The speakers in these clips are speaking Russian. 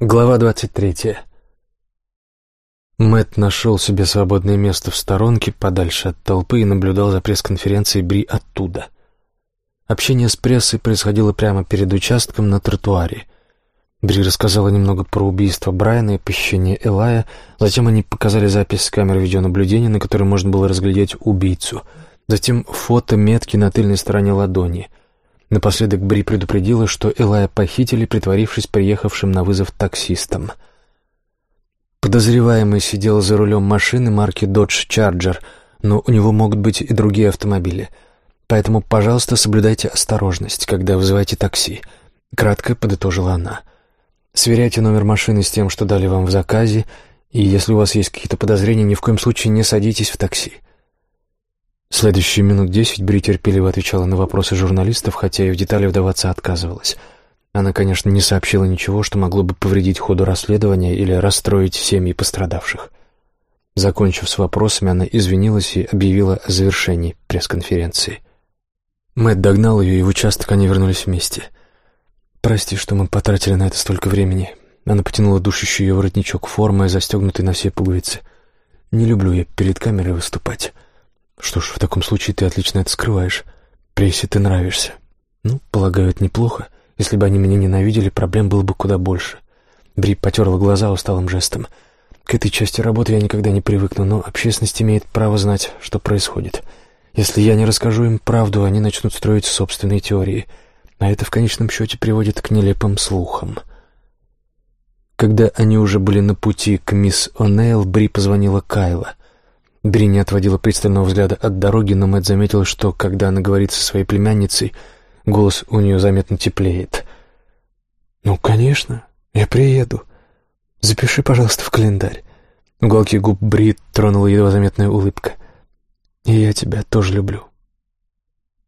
Глава двадцать третья. Мэт нашел себе свободное место в сторонке, подальше от толпы, и наблюдал за пресс-конференцией Бри оттуда. Общение с прессой происходило прямо перед участком на тротуаре. Бри рассказала немного про убийство Брайана и похищение Элая, затем они показали запись с камеры видеонаблюдения, на которой можно было разглядеть убийцу, затем фото метки на тыльной стороне ладони — Напоследок Бри предупредила, что Элая похитили, притворившись приехавшим на вызов таксистом. Подозреваемый сидел за рулем машины марки Dodge Charger, но у него могут быть и другие автомобили. Поэтому, пожалуйста, соблюдайте осторожность, когда вызываете такси. Кратко подытожила она. Сверяйте номер машины с тем, что дали вам в заказе, и если у вас есть какие-то подозрения, ни в коем случае не садитесь в такси. Следующие минут десять Бри терпеливо отвечала на вопросы журналистов, хотя и в детали вдаваться отказывалась. Она, конечно, не сообщила ничего, что могло бы повредить ходу расследования или расстроить семьи пострадавших. Закончив с вопросами, она извинилась и объявила о завершении пресс-конференции. Мэтт догнал ее, и в участок они вернулись вместе. «Прости, что мы потратили на это столько времени». Она потянула душащий ее воротничок формы, застегнутый на все пуговицы. «Не люблю я перед камерой выступать». Что ж, в таком случае ты отлично это скрываешь. Прессе ты нравишься. Ну, полагаю, это неплохо. Если бы они меня ненавидели, проблем было бы куда больше. Бри потерла глаза усталым жестом. К этой части работы я никогда не привыкну, но общественность имеет право знать, что происходит. Если я не расскажу им правду, они начнут строить собственные теории, а это в конечном счете приводит к нелепым слухам. Когда они уже были на пути к мисс О'Нейл, Бри позвонила Кайла — Бри не отводила пристального взгляда от дороги, но Мэтт заметил, что, когда она говорит со своей племянницей, голос у нее заметно теплеет. «Ну, конечно, я приеду. Запиши, пожалуйста, в календарь». Уголки губ Бри тронула едва заметная улыбка. «И я тебя тоже люблю».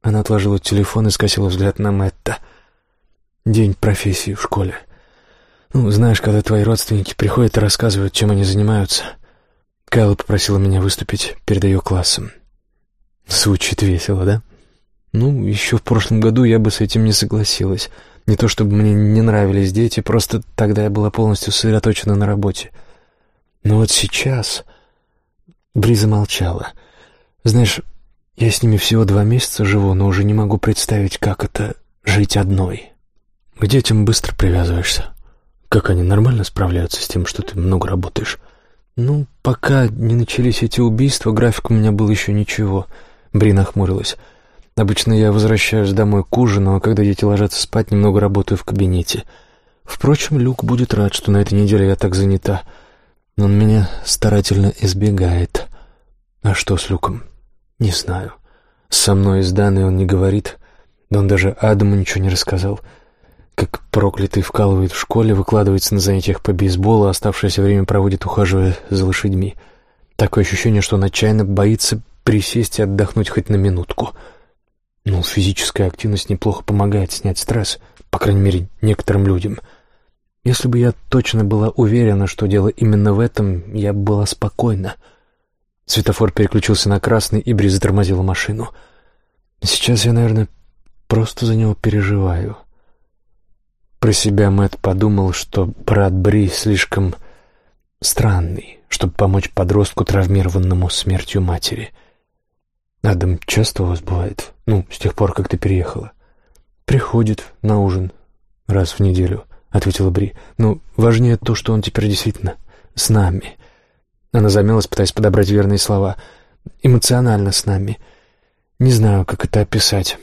Она отложила телефон и скосила взгляд на Мэтта. «День профессии в школе. Ну, знаешь, когда твои родственники приходят и рассказывают, чем они занимаются...» Кайла попросила меня выступить перед ее классом. Звучит весело, да? Ну, еще в прошлом году я бы с этим не согласилась. Не то чтобы мне не нравились дети, просто тогда я была полностью сосредоточена на работе. Но вот сейчас... Бриза молчала. Знаешь, я с ними всего два месяца живу, но уже не могу представить, как это — жить одной. К детям быстро привязываешься. Как они нормально справляются с тем, что ты много работаешь? «Ну, пока не начались эти убийства, график у меня был еще ничего», — Бри нахмурилась. «Обычно я возвращаюсь домой к ужину, а когда дети ложатся спать, немного работаю в кабинете. Впрочем, Люк будет рад, что на этой неделе я так занята. Он меня старательно избегает. А что с Люком? Не знаю. Со мной с Даной он не говорит, да он даже Адаму ничего не рассказал» как проклятый вкалывает в школе, выкладывается на занятиях по бейсболу, а оставшееся время проводит, ухаживая за лошадьми. Такое ощущение, что он отчаянно боится присесть и отдохнуть хоть на минутку. Ну, физическая активность неплохо помогает снять стресс, по крайней мере, некоторым людям. Если бы я точно была уверена, что дело именно в этом, я бы была спокойна. Светофор переключился на красный, и Бри затормозила машину. Сейчас я, наверное, просто за него переживаю. Про себя Мэт подумал, что брат Бри слишком странный, чтобы помочь подростку, травмированному смертью матери. «Адам часто у вас бывает? Ну, с тех пор, как ты переехала?» «Приходит на ужин раз в неделю», — ответила Бри. «Ну, важнее то, что он теперь действительно с нами». Она замялась, пытаясь подобрать верные слова. «Эмоционально с нами. Не знаю, как это описать.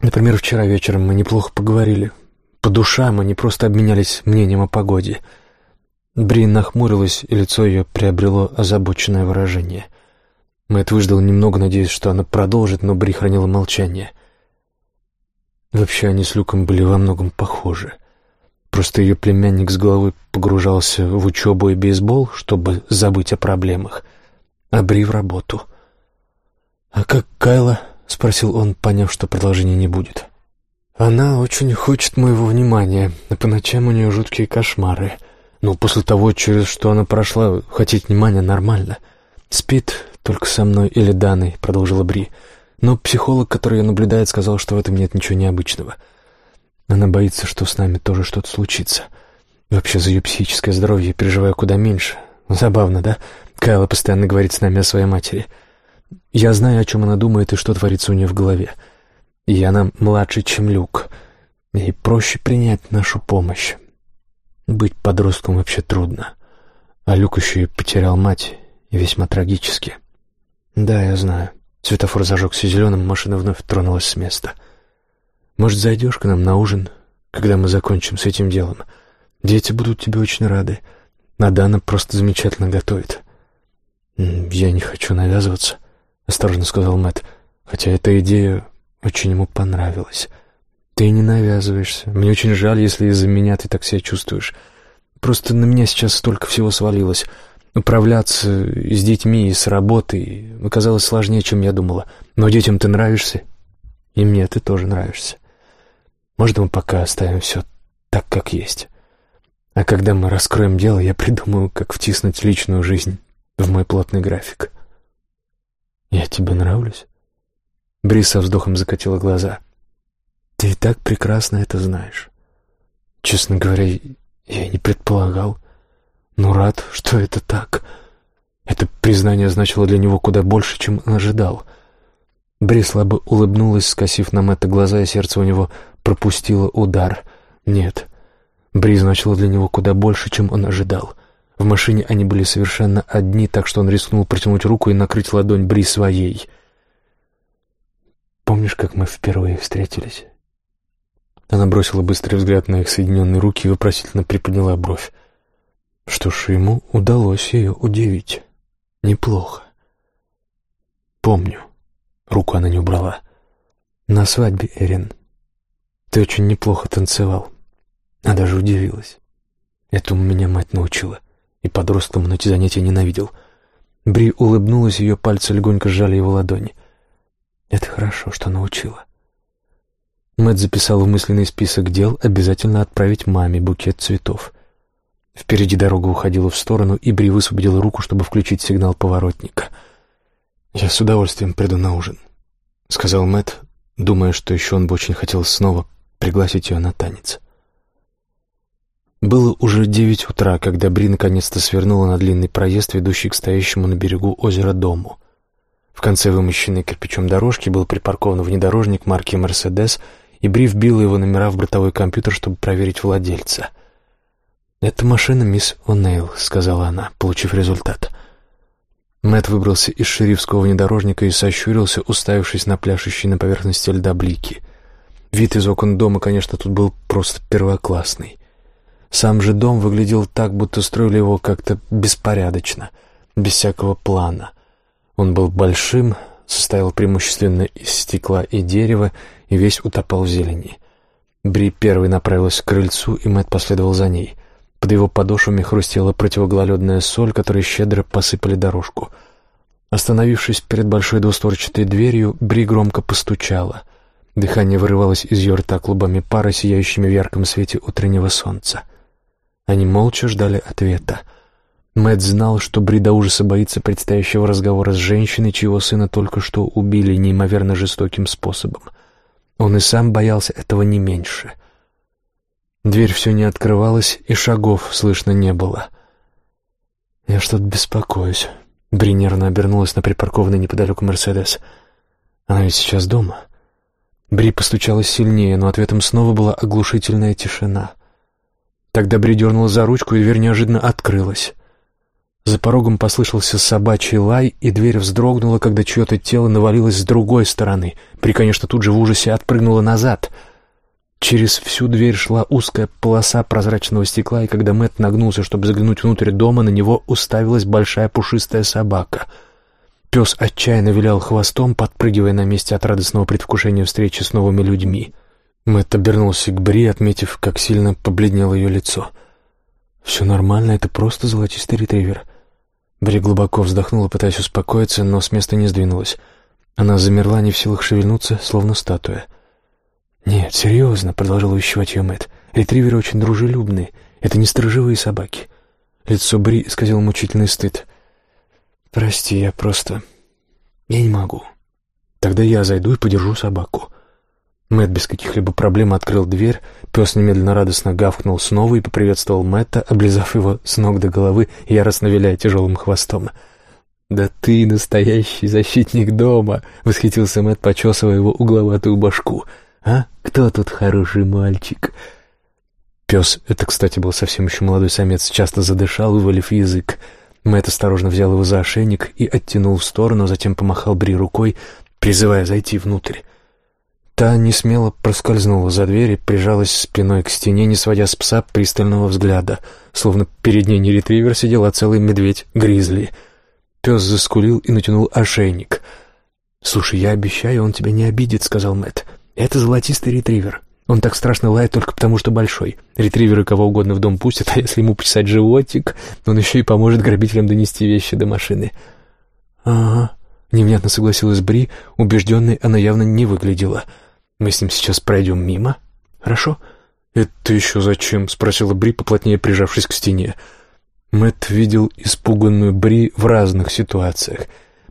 Например, вчера вечером мы неплохо поговорили по душам, они просто обменялись мнением о погоде. Брин нахмурилась, и лицо ее приобрело озабоченное выражение. Мэтт выждал немного, надеясь, что она продолжит, но Бри хранила молчание. Вообще они с Люком были во многом похожи. Просто ее племянник с головой погружался в учебу и бейсбол, чтобы забыть о проблемах, а Бри в работу. «А как Кайла?» — спросил он, поняв, что продолжения не будет. Она очень хочет моего внимания, а по ночам у нее жуткие кошмары. Но после того, через что она прошла, хотеть внимания нормально. Спит только со мной или Даной, продолжила Бри. Но психолог, который ее наблюдает, сказал, что в этом нет ничего необычного. Она боится, что с нами тоже что-то случится. Вообще за ее психическое здоровье я переживаю куда меньше. Забавно, да? Кайла постоянно говорит с нами о своей матери. Я знаю, о чем она думает и что творится у нее в голове. И она младше, чем Люк. Ей проще принять нашу помощь. Быть подростком вообще трудно. А Люк еще и потерял мать, и весьма трагически. Да, я знаю. Светофор зажегся зеленым, машина вновь тронулась с места. Может, зайдешь к нам на ужин, когда мы закончим с этим делом? Дети будут тебе очень рады. А Дана просто замечательно готовит. Я не хочу навязываться, осторожно сказал Мэтт, хотя эта идея очень ему понравилась. Ты не навязываешься. Мне очень жаль, если из-за меня ты так себя чувствуешь. Просто на меня сейчас столько всего свалилось. Управляться с детьми и с работой оказалось сложнее, чем я думала. Но детям ты нравишься, и мне ты тоже нравишься. Может, мы пока оставим все так, как есть. А когда мы раскроем дело, я придумаю, как втиснуть личную жизнь в мой плотный график. Я тебе нравлюсь? Брис со вздохом закатила глаза. Ты и так прекрасно это знаешь. Честно говоря, я не предполагал. Но рад, что это так. Это признание значило для него куда больше, чем он ожидал. Бри слабо улыбнулась, скосив нам это глаза, и сердце у него пропустило удар. Нет, Бри значило для него куда больше, чем он ожидал. В машине они были совершенно одни, так что он рискнул протянуть руку и накрыть ладонь Бри своей. «Помнишь, как мы впервые встретились?» Она бросила быстрый взгляд на их соединенные руки и вопросительно приподняла бровь. Что ж, ему удалось ее удивить. Неплохо. Помню. Руку она не убрала. На свадьбе, Эрин. Ты очень неплохо танцевал. Она даже удивилась. Этому меня мать научила. И подростком он эти занятия ненавидел. Бри улыбнулась, ее пальцы легонько сжали его ладони. Это хорошо, что научила. Мэтт записал в мысленный список дел обязательно отправить маме букет цветов. Впереди дорога уходила в сторону, и Бри высвободила руку, чтобы включить сигнал поворотника. «Я с удовольствием приду на ужин», — сказал Мэтт, думая, что еще он бы очень хотел снова пригласить ее на танец. Было уже девять утра, когда Бри наконец-то свернула на длинный проезд, ведущий к стоящему на берегу озера дому. В конце вымощенной кирпичом дорожки был припаркован внедорожник марки «Мерседес», и Бри вбила его номера в бортовой компьютер, чтобы проверить владельца — «Это машина мисс О'Нейл», — сказала она, получив результат. Мэт выбрался из шерифского внедорожника и сощурился, уставившись на пляшущие на поверхности льда блики. Вид из окон дома, конечно, тут был просто первоклассный. Сам же дом выглядел так, будто строили его как-то беспорядочно, без всякого плана. Он был большим, состоял преимущественно из стекла и дерева и весь утопал в зелени. Бри первой направилась к крыльцу, и Мэт последовал за ней. Под его подошвами хрустела противогололедная соль, которой щедро посыпали дорожку. Остановившись перед большой двустворчатой дверью, Бри громко постучала. Дыхание вырывалось из ее рта клубами пара, сияющими в ярком свете утреннего солнца. Они молча ждали ответа. Мэтт знал, что Бри до ужаса боится предстоящего разговора с женщиной, чьего сына только что убили неимоверно жестоким способом. Он и сам боялся этого не меньше — Дверь все не открывалась, и шагов слышно не было. «Я что-то беспокоюсь». Бри нервно обернулась на припаркованный неподалеку «Мерседес». «Она ведь сейчас дома». Бри постучалась сильнее, но ответом снова была оглушительная тишина. Тогда Бри дернула за ручку, и дверь неожиданно открылась. За порогом послышался собачий лай, и дверь вздрогнула, когда чье-то тело навалилось с другой стороны. Бри, конечно, тут же в ужасе отпрыгнула назад — Через всю дверь шла узкая полоса прозрачного стекла, и когда Мэт нагнулся, чтобы заглянуть внутрь дома, на него уставилась большая пушистая собака. Пес отчаянно вилял хвостом, подпрыгивая на месте от радостного предвкушения встречи с новыми людьми. Мэтт обернулся к Бри, отметив, как сильно побледнело ее лицо. «Все нормально, это просто золотистый ретривер». Бри глубоко вздохнула, пытаясь успокоиться, но с места не сдвинулась. Она замерла, не в силах шевельнуться, словно статуя. «Нет, серьезно», — продолжал увещевать ее Мэтт. «Ретриверы очень дружелюбные. Это не сторожевые собаки». Лицо Бри исказило мучительный стыд. «Прости, я просто... Я не могу. Тогда я зайду и подержу собаку». Мэтт без каких-либо проблем открыл дверь, пес немедленно радостно гавкнул снова и поприветствовал Мэтта, облизав его с ног до головы, яростно виляя тяжелым хвостом. «Да ты настоящий защитник дома!» — восхитился Мэтт, почесывая его угловатую башку. «А? Кто тут хороший мальчик?» Пес, это, кстати, был совсем еще молодой самец, часто задышал, вывалив язык. Мэтт осторожно взял его за ошейник и оттянул в сторону, затем помахал Бри рукой, призывая зайти внутрь. Та несмело проскользнула за дверь и прижалась спиной к стене, не сводя с пса пристального взгляда, словно перед ней не ретривер сидел, а целый медведь-гризли. Пес заскулил и натянул ошейник. «Слушай, я обещаю, он тебя не обидит», — сказал Мэтт. «Это золотистый ретривер. Он так страшно лает только потому, что большой. Ретриверы кого угодно в дом пустят, а если ему почесать животик, он еще и поможет грабителям донести вещи до машины». «Ага», — невнятно согласилась Бри, убежденной она явно не выглядела. Мы с ним сейчас пройдем мимо. Хорошо?» «Это еще зачем?» — спросила Бри, поплотнее прижавшись к стене. Мэтт видел испуганную Бри в разных ситуациях.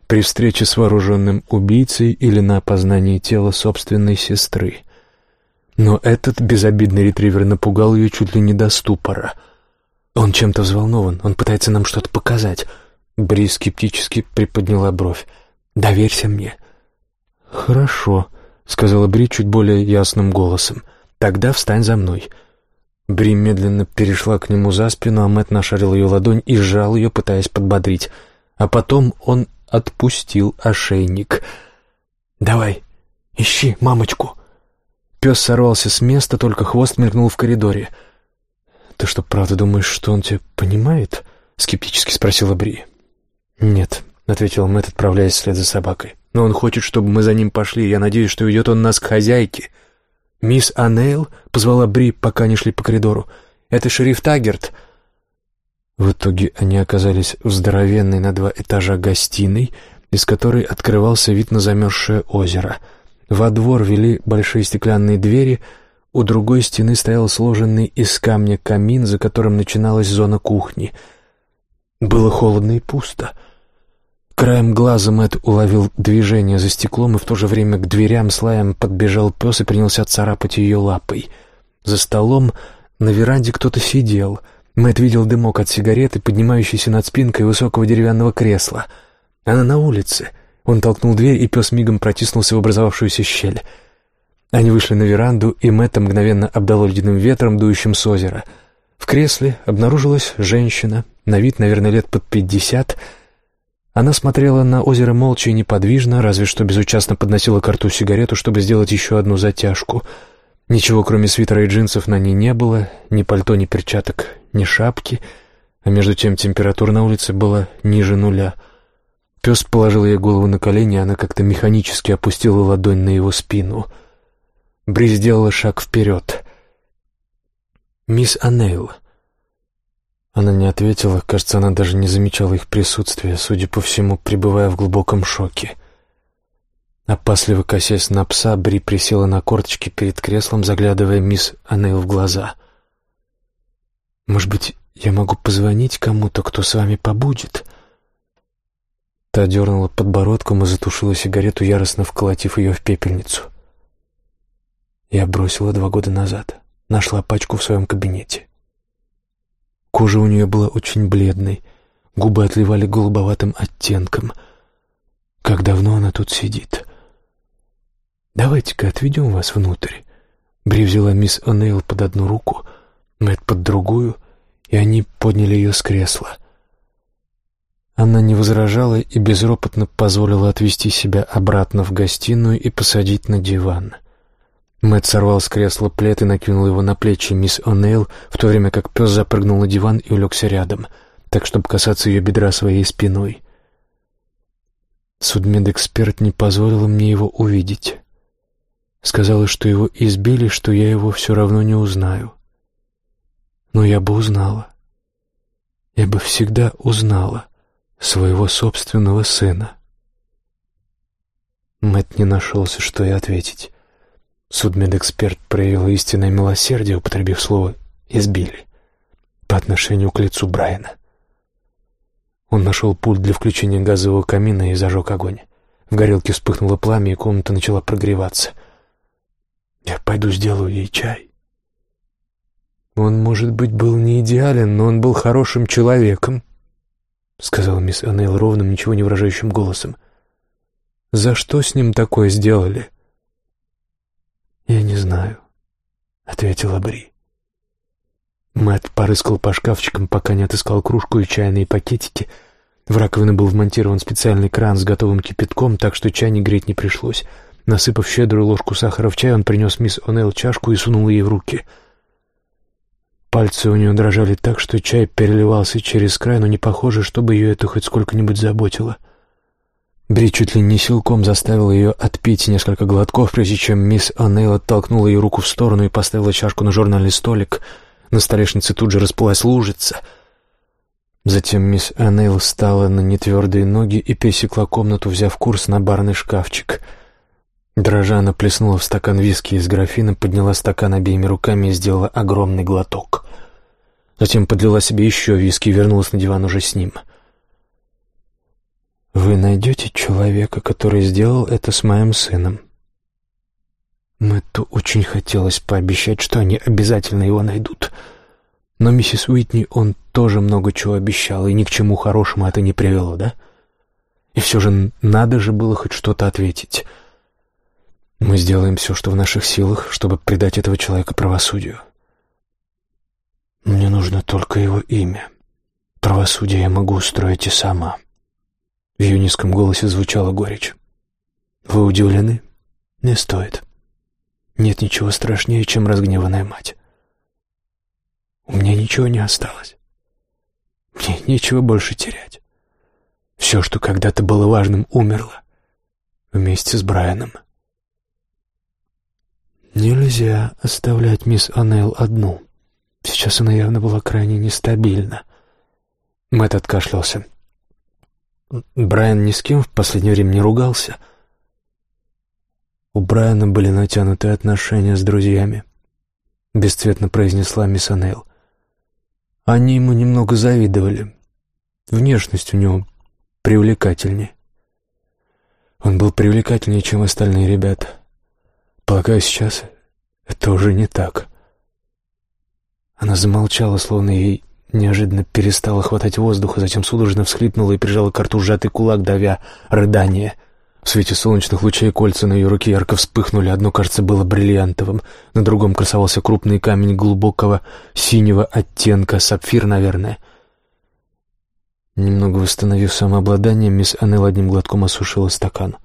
При встрече с вооруженным убийцей или на опознании тела собственной сестры. Но этот безобидный ретривер напугал ее чуть ли не до ступора. «Он чем-то взволнован, он пытается нам что-то показать». Бри скептически приподняла бровь. «Доверься мне». «Хорошо», сказала Бри чуть более ясным голосом. «Тогда встань за мной». Бри медленно перешла к нему за спину, а Мэтт нашарил ее ладонь и сжал ее, пытаясь подбодрить. А потом он отпустил ошейник. «Давай, ищи мамочку». Пес сорвался с места, только хвост мелькнул в коридоре. «Ты что, правда думаешь, что он тебя понимает?» — скептически спросила Бри. «Нет», — ответил Мэтт, отправляясь вслед за собакой. Но он хочет, чтобы мы за ним пошли, я надеюсь, что ведет он нас к хозяйке. «Мисс Анейл?» — позвала Бри, пока не шли по коридору. «Это шериф Таггерт». В итоге они оказались в здоровенной на два этажа гостиной, из которой открывался вид на замерзшее озеро. Во двор вели большие стеклянные двери, у другой стены стоял сложенный из камня камин, за которым начиналась зона кухни. Было холодно и пусто — Краем глаза Мэтт уловил движение за стеклом, и в то же время к дверям с лаем подбежал пес и принялся царапать ее лапой. За столом на веранде кто-то сидел. Мэтт видел дымок от сигареты, поднимающийся над спинкой высокого деревянного кресла. Она на улице. Он толкнул дверь, и пес мигом протиснулся в образовавшуюся щель. Они вышли на веранду, и Мэтта мгновенно обдало ледяным ветром, дующим с озера. В кресле обнаружилась женщина, на вид, наверное, лет под пятьдесят, она смотрела на озеро молча и неподвижно, разве что безучастно подносила к рту сигарету, чтобы сделать еще одну затяжку. Ничего, кроме свитера и джинсов, на ней не было, ни пальто, ни перчаток, ни шапки, а между тем температура на улице была ниже нуля. Пес положил ей голову на колени, она как-то механически опустила ладонь на его спину. Бри сделала шаг вперед. «Мисс Анейл», она не ответила, кажется, она даже не замечала их присутствия, судя по всему, пребывая в глубоком шоке. Опасливо косясь на пса, Бри присела на корточки перед креслом, заглядывая мисс Анейл в глаза. «Может быть, я могу позвонить кому-то, кто с вами побудет?» Та дернула подбородком и затушила сигарету, яростно вколотив ее в пепельницу. Я бросила два года назад. Нашла пачку в своем кабинете. Кожа у нее была очень бледной, губы отливали голубоватым оттенком. Как давно она тут сидит? «Давайте-ка отведем вас внутрь». Бри взяла мисс О'Нейл под одну руку, Мэтт под другую, и они подняли ее с кресла. Она не возражала и безропотно позволила отвести себя обратно в гостиную и посадить на диван. — Мэтт сорвал с кресла плед и накинул его на плечи мисс О'Нейл, в то время как пес запрыгнул на диван и улегся рядом, так, чтобы касаться ее бедра своей спиной. Судмедэксперт не позволила мне его увидеть. Сказала, что его избили, что я его все равно не узнаю. Но я бы узнала. Я бы всегда узнала своего собственного сына. Мэтт не нашелся, что и ответить. Судмедэксперт проявил истинное милосердие, употребив слово «избили» по отношению к лицу Брайана. Он нашел пульт для включения газового камина и зажег огонь. В горелке вспыхнуло пламя, и комната начала прогреваться. Я пойду сделаю ей чай. Он, может быть, был не идеален, но он был хорошим человеком, сказала мисс Аннейл ровным, ничего не выражающим голосом. За что с ним такое сделали? Я не знаю, ответила Бри. Мэтт порыскал по шкафчикам, пока не отыскал кружку и чайные пакетики. В раковину был вмонтирован специальный кран с готовым кипятком, так что чайник греть не пришлось. Насыпав щедрую ложку сахара в чай, он принес мисс О'Нейл чашку и сунул ей в руки. Пальцы у нее дрожали так, что чай переливался через край, но не похоже, чтобы ее это хоть сколько-нибудь заботило. Бри чуть ли не силком заставил ее отпить несколько глотков, прежде чем мисс О'Нейл оттолкнула ее руку в сторону и поставила чашку на журнальный столик. На столешнице тут же расплылась лужица. Затем мисс О'Нейл встала на нетвердые ноги и пересекла комнату, взяв курс на барный шкафчик — Дрожа она плеснула в стакан виски из графина, подняла стакан обеими руками и сделала огромный глоток. Затем подлила себе еще виски и вернулась на диван уже с ним. «Вы найдете человека, который сделал это с моим сыном?» Мэтту очень хотелось пообещать, что они обязательно его найдут. Но миссис Уитни он тоже много чего обещал, и ни к чему хорошему это не привело, да? И все же надо же было хоть что-то ответить — мы сделаем все, что в наших силах, чтобы предать этого человека правосудию. Мне нужно только его имя. Правосудие я могу устроить и сама. В ее низком голосе звучала горечь. Вы удивлены? Не стоит. Нет ничего страшнее, чем разгневанная мать. У меня ничего не осталось. Мне нечего больше терять. Все, что когда-то было важным, умерло. Вместе с Брайаном. Нельзя оставлять мисс Анел одну. Сейчас она явно была крайне нестабильна. Мэтт откашлялся. Брайан ни с кем в последнее время не ругался. У Брайана были натянутые отношения с друзьями, бесцветно произнесла мисс Анел. Они ему немного завидовали. Внешность у него привлекательнее. Он был привлекательнее, чем остальные ребята. Полагаю, сейчас это уже не так. Она замолчала, словно ей неожиданно перестало хватать воздуха, затем судорожно всхлипнула и прижала к рту сжатый кулак, давя рыдание. В свете солнечных лучей кольца на ее руке ярко вспыхнули, одно, кажется, было бриллиантовым, на другом красовался крупный камень глубокого синего оттенка, сапфир, наверное. Немного восстановив самообладание, мисс Аннел одним глотком осушила стакан.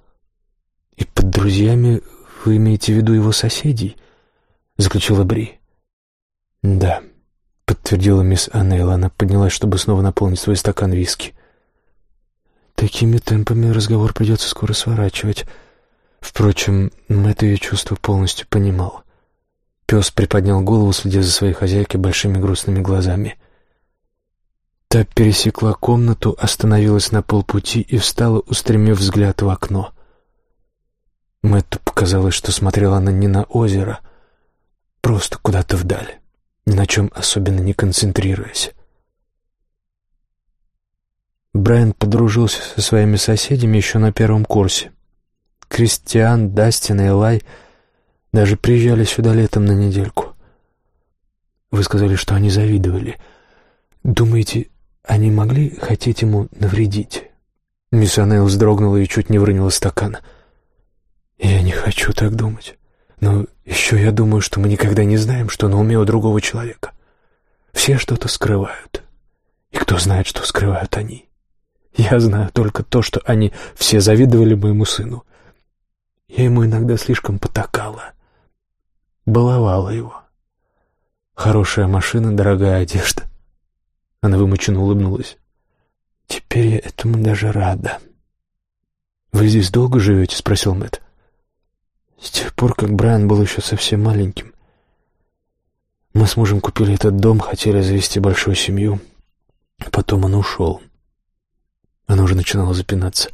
«И под друзьями «Вы имеете в виду его соседей?» — заключила Бри. «Да», — подтвердила мисс Аннелла. Она поднялась, чтобы снова наполнить свой стакан виски. «Такими темпами разговор придется скоро сворачивать. Впрочем, Мэтт ее чувство полностью понимал». Пес приподнял голову, следя за своей хозяйкой большими грустными глазами. Та пересекла комнату, остановилась на полпути и встала, устремив взгляд в окно. Мэтту показалось, что смотрела она не на озеро, просто куда-то вдаль, ни на чем особенно не концентрируясь. Брайан подружился со своими соседями еще на первом курсе. Кристиан, Дастин и Элай даже приезжали сюда летом на недельку. Вы сказали, что они завидовали. Думаете, они могли хотеть ему навредить? Мисс Анел вздрогнула и чуть не выронила стакан — я не хочу так думать. Но еще я думаю, что мы никогда не знаем, что на уме у другого человека. Все что-то скрывают. И кто знает, что скрывают они? Я знаю только то, что они все завидовали моему сыну. Я ему иногда слишком потакала. Баловала его. Хорошая машина, дорогая одежда. Она вымученно улыбнулась. Теперь я этому даже рада. «Вы здесь долго живете?» — спросил Мэтт. С тех пор, как Брайан был еще совсем маленьким. Мы с мужем купили этот дом, хотели завести большую семью. Потом он ушел. Она уже начинала запинаться.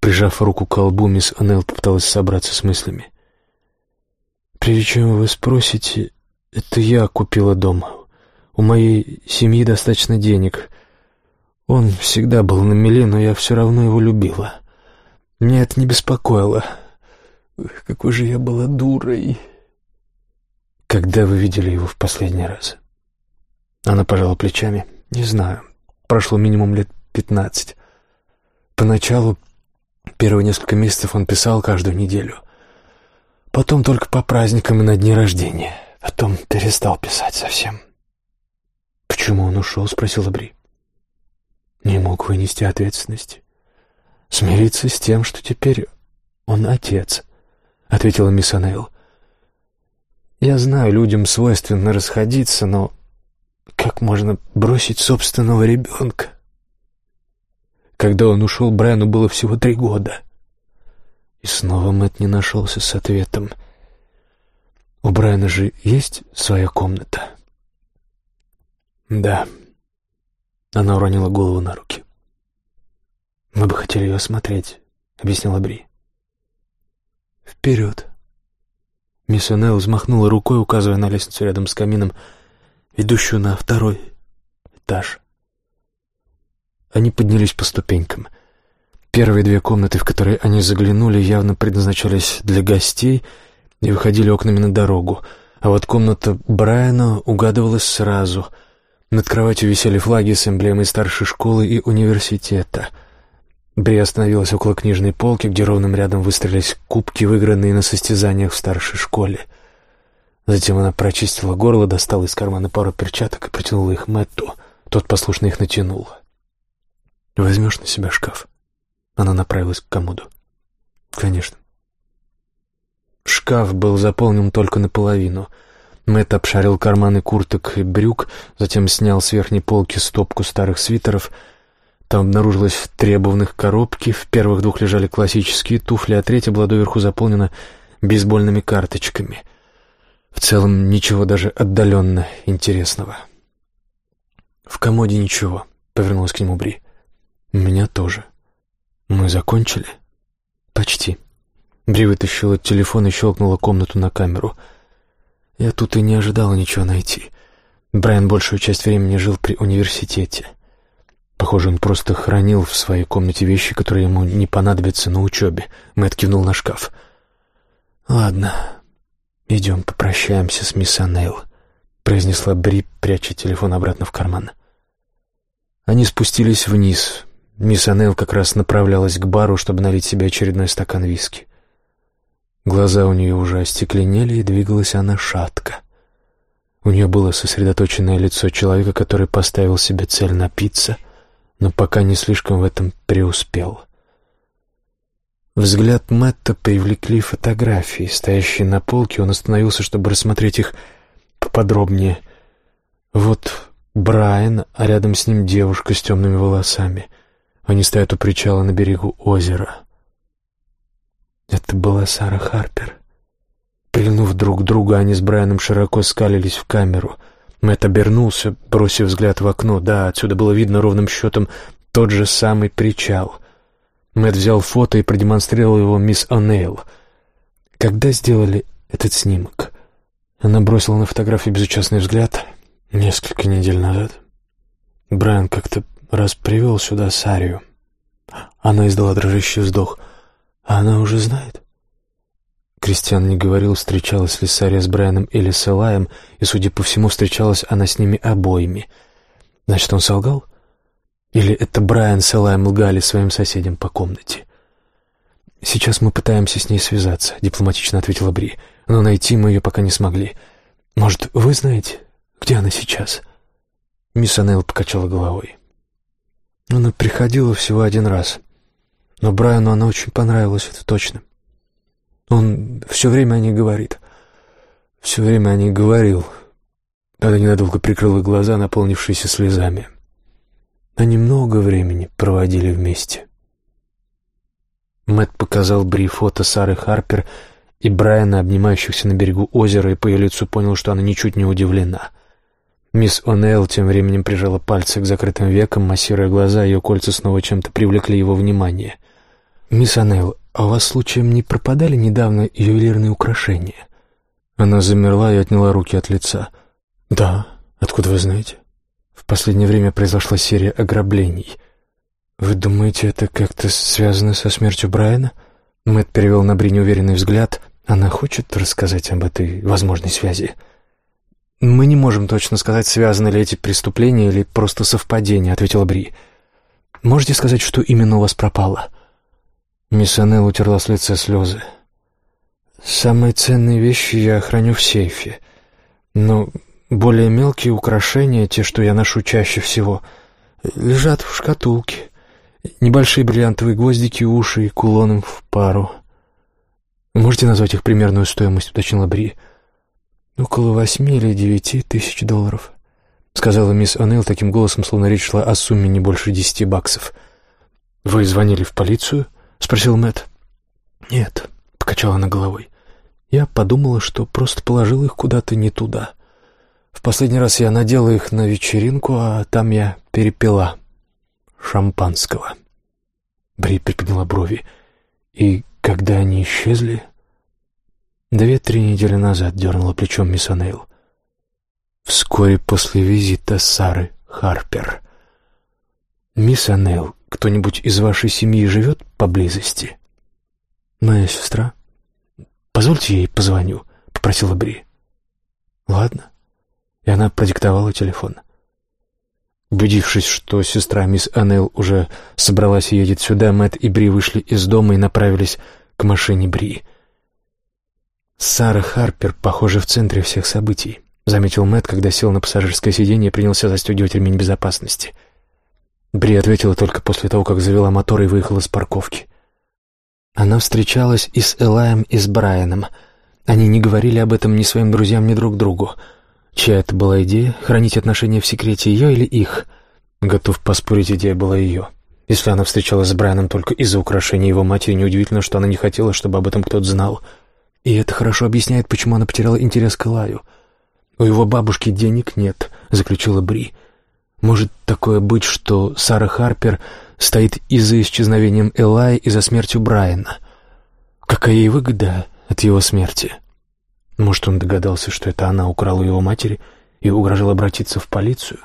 Прижав руку к колбу, мисс Анел попыталась собраться с мыслями. «Прежде чем вы спросите, это я купила дом. У моей семьи достаточно денег. Он всегда был на мели, но я все равно его любила. Меня это не беспокоило. Эх, какой же я была дурой. Когда вы видели его в последний раз? Она пожала плечами. Не знаю. Прошло минимум лет пятнадцать. Поначалу, первые несколько месяцев он писал каждую неделю. Потом только по праздникам и на дни рождения. Потом перестал писать совсем. «Почему он ушел?» — спросила Бри. «Не мог вынести ответственности. Смириться с тем, что теперь он отец», — ответила мисс Анейл. «Я знаю, людям свойственно расходиться, но как можно бросить собственного ребенка?» Когда он ушел, Брайану было всего три года. И снова Мэтт не нашелся с ответом. «У Брайана же есть своя комната?» «Да». Она уронила голову на руки. «Мы бы хотели ее осмотреть», — объяснила Бри. «Вперед!» Мисс Энел взмахнула рукой, указывая на лестницу рядом с камином, ведущую на второй этаж. Они поднялись по ступенькам. Первые две комнаты, в которые они заглянули, явно предназначались для гостей и выходили окнами на дорогу, а вот комната Брайана угадывалась сразу. Над кроватью висели флаги с эмблемой старшей школы и университета. Бри остановилась около книжной полки, где ровным рядом выстроились кубки, выигранные на состязаниях в старшей школе. Затем она прочистила горло, достала из кармана пару перчаток и протянула их Мэтту. Тот послушно их натянул. «Возьмешь на себя шкаф?» Она направилась к комоду. «Конечно». Шкаф был заполнен только наполовину. Мэтт обшарил карманы курток и брюк, затем снял с верхней полки стопку старых свитеров. Там обнаружилось три обувных коробки, в первых двух лежали классические туфли, а третья была доверху заполнена бейсбольными карточками. В целом ничего даже отдаленно интересного. «В комоде ничего», — повернулась к нему Бри. «У меня тоже». «Мы закончили?» «Почти». Бри вытащила телефон и щелкнула комнату на камеру. «Я тут и не ожидала ничего найти. Брайан большую часть времени жил при университете. Похоже, он просто хранил в своей комнате вещи, которые ему не понадобятся на учебе». Мэтт кивнул на шкаф. «Ладно, идем попрощаемся с мисс Анейл», — произнесла Бри, пряча телефон обратно в карман. Они спустились вниз, Мисс Анел как раз направлялась к бару, чтобы налить себе очередной стакан виски. Глаза у нее уже остекленели, и двигалась она шатко. У нее было сосредоточенное лицо человека, который поставил себе цель напиться, но пока не слишком в этом преуспел. Взгляд Мэтта привлекли фотографии, стоящие на полке. Он остановился, чтобы рассмотреть их поподробнее. Вот Брайан, а рядом с ним девушка с темными волосами — они стоят у причала на берегу озера. Это была Сара Харпер. Прильнув друг к другу, они с Брайаном широко скалились в камеру. Мэтт обернулся, бросив взгляд в окно. Да, отсюда было видно ровным счетом тот же самый причал. Мэтт взял фото и продемонстрировал его мисс О'Нейл. Когда сделали этот снимок? Она бросила на фотографию безучастный взгляд. Несколько недель назад. Брайан как-то раз привел сюда Сарию. Она издала дрожащий вздох. А она уже знает? Кристиан не говорил, встречалась ли Сария с Брайаном или с Элаем, и, судя по всему, встречалась она с ними обоими. Значит, он солгал? Или это Брайан с Элаем лгали своим соседям по комнате? «Сейчас мы пытаемся с ней связаться», — дипломатично ответила Бри. «Но найти мы ее пока не смогли. Может, вы знаете, где она сейчас?» Мисс Анелл покачала головой. Она приходила всего один раз. Но Брайану она очень понравилась, это точно. Он все время о ней говорит. Все время о ней говорил. Она ненадолго прикрыла глаза, наполнившиеся слезами. Они много времени проводили вместе. Мэтт показал Бри фото Сары Харпер и Брайана, обнимающихся на берегу озера, и по ее лицу понял, что она ничуть не удивлена. Мисс О'Нейл тем временем прижала пальцы к закрытым векам, массируя глаза, ее кольца снова чем-то привлекли его внимание. «Мисс О'Нейл, а у вас случаем не пропадали недавно ювелирные украшения?» Она замерла и отняла руки от лица. «Да. Откуда вы знаете?» «В последнее время произошла серия ограблений. Вы думаете, это как-то связано со смертью Брайана?» Мэтт перевел на Бри неуверенный взгляд. «Она хочет рассказать об этой возможной связи?» «Мы не можем точно сказать, связаны ли эти преступления или просто совпадение», — ответила Бри. «Можете сказать, что именно у вас пропало?» Мисс Аннел утерла с лица слезы. «Самые ценные вещи я храню в сейфе. Но более мелкие украшения, те, что я ношу чаще всего, лежат в шкатулке. Небольшие бриллиантовые гвоздики, уши и кулоны в пару. Можете назвать их примерную стоимость?» — уточнила Бри. «Около восьми или девяти тысяч долларов», — сказала мисс О'Нeill таким голосом, словно речь шла о сумме не больше десяти баксов. «Вы звонили в полицию?» — спросил Мэтт. «Нет», — покачала она головой. «Я подумала, что просто положила их куда-то не туда. В последний раз я надела их на вечеринку, а там я перепила шампанского». Бри приподняла брови. «И когда они исчезли?» Две-три недели назад дернула плечом мисс О'Нейл. Вскоре после визита Сары Харпер. «Мисс Анел, кто-нибудь из вашей семьи живет поблизости?» «Моя сестра». «Позвольте ей позвоню», — попросила Бри. «Ладно». И она продиктовала телефон. Убедившись, что сестра мисс Анел уже собралась и едет сюда, Мэтт и Бри вышли из дома и направились к машине Бри. «Сара Харпер, похоже, в центре всех событий», — заметил Мэтт, когда сел на пассажирское сиденье и принялся застегивать ремень безопасности. Бри ответила только после того, как завела мотор и выехала с парковки. Она встречалась и с Элаем, и с Брайаном. Они не говорили об этом ни своим друзьям, ни друг другу. Чья это была идея — хранить отношения в секрете ее или их? Готов поспорить, идея была ее. Если она встречалась с Брайаном только из-за украшения его матери, неудивительно, что она не хотела, чтобы об этом кто-то знал — и это хорошо объясняет, почему она потеряла интерес к Элаю. «У его бабушки денег нет», — заключила Бри. «Может такое быть, что Сара Харпер стоит из-за исчезновением Элая и за смертью Брайана? Какая ей выгода от его смерти?» Может, он догадался, что это она украла его матери и угрожал обратиться в полицию?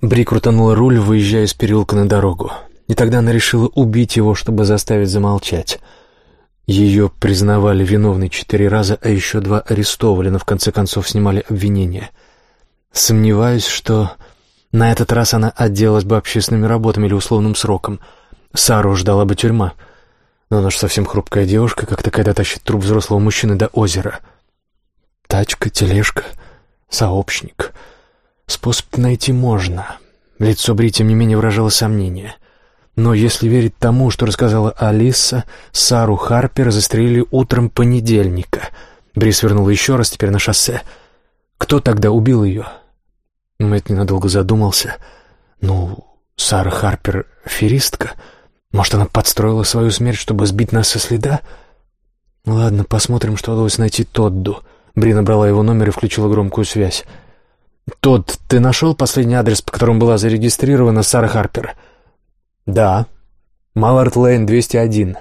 Бри крутанула руль, выезжая из переулка на дорогу. И тогда она решила убить его, чтобы заставить замолчать — ее признавали виновной четыре раза, а еще два арестовывали, но в конце концов снимали обвинения. Сомневаюсь, что на этот раз она отделалась бы общественными работами или условным сроком. Сару ждала бы тюрьма. Но она же совсем хрупкая девушка, как такая тащит труп взрослого мужчины до озера. Тачка, тележка, сообщник. Способ найти можно. Лицо Бри, тем не менее, выражало сомнение. Но если верить тому, что рассказала Алиса, Сару Харпер застрелили утром понедельника. Брис вернула еще раз, теперь на шоссе. Кто тогда убил ее? Мэтт ненадолго задумался. Ну, Сара Харпер — феристка. Может, она подстроила свою смерть, чтобы сбить нас со следа? Ладно, посмотрим, что удалось найти Тодду. Бри набрала его номер и включила громкую связь. «Тодд, ты нашел последний адрес, по которому была зарегистрирована Сара Харпер?» «Да. Маллард Лейн, 201».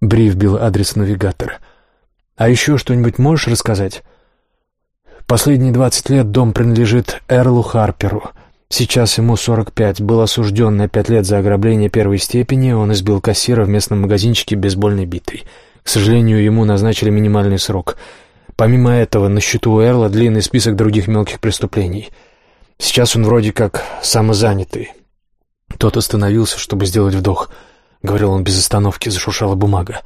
Бри вбил адрес навигатора. «А еще что-нибудь можешь рассказать?» «Последние двадцать лет дом принадлежит Эрлу Харперу. Сейчас ему сорок пять. Был осужден на пять лет за ограбление первой степени. Он избил кассира в местном магазинчике бейсбольной битой. К сожалению, ему назначили минимальный срок. Помимо этого, на счету у Эрла длинный список других мелких преступлений. Сейчас он вроде как самозанятый». Тот остановился, чтобы сделать вдох. Говорил он без остановки, зашуршала бумага.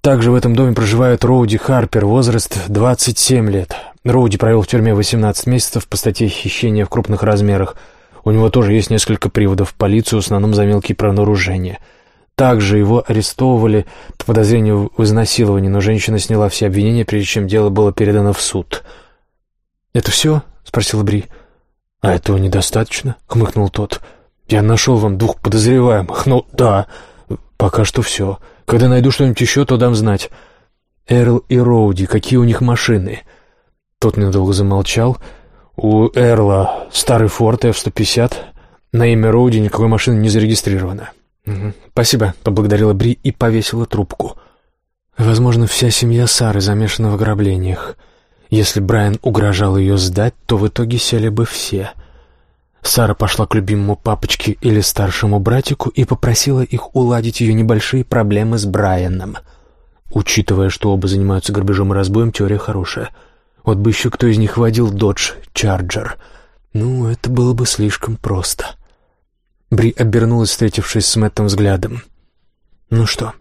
Также в этом доме проживает Роуди Харпер, возраст 27 лет. Роуди провел в тюрьме 18 месяцев по статье хищения в крупных размерах. У него тоже есть несколько приводов в полицию, в основном за мелкие правонарушения. Также его арестовывали по подозрению в изнасиловании, но женщина сняла все обвинения, прежде чем дело было передано в суд. «Это все?» — спросила Бри. «А этого недостаточно?» — хмыкнул тот. «Я нашел вам двух подозреваемых. Ну, да, пока что все. Когда найду что-нибудь еще, то дам знать. Эрл и Роуди, какие у них машины?» Тот недолго замолчал. «У Эрла старый Форд F-150. На имя Роуди никакой машины не зарегистрировано». Угу. «Спасибо», — поблагодарила Бри и повесила трубку. Возможно, вся семья Сары замешана в ограблениях. Если Брайан угрожал ее сдать, то в итоге сели бы все — Сара пошла к любимому папочке или старшему братику и попросила их уладить ее небольшие проблемы с Брайаном. Учитывая, что оба занимаются грабежом и разбоем, теория хорошая. Вот бы еще кто из них водил Додж Чарджер. Ну, это было бы слишком просто. Бри обернулась, встретившись с Мэттом взглядом. «Ну что,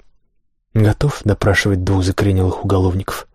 готов допрашивать двух закоренелых уголовников?»